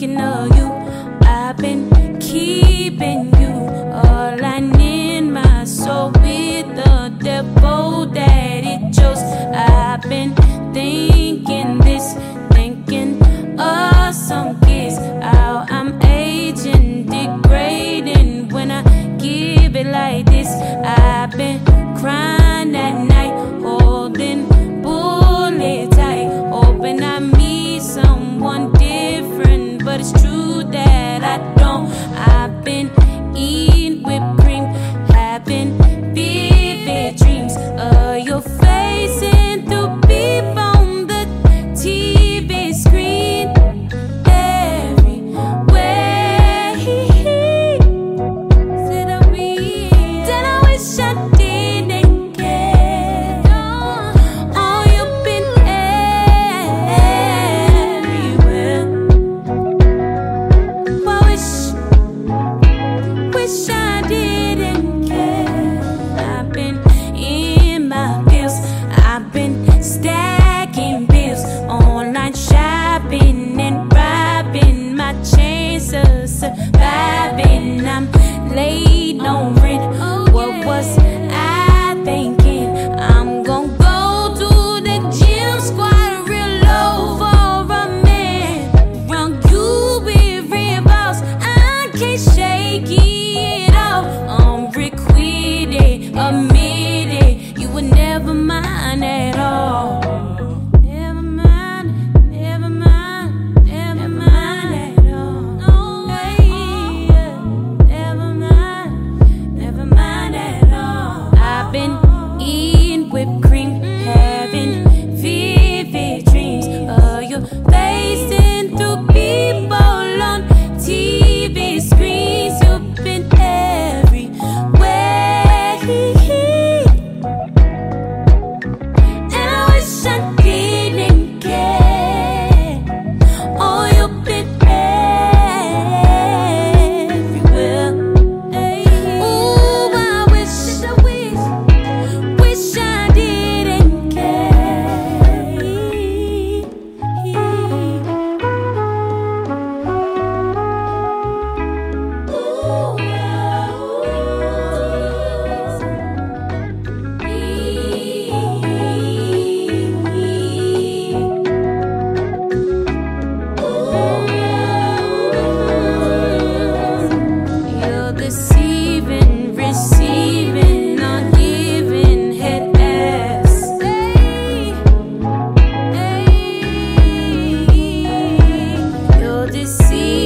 thinking of you. I've been keeping you You're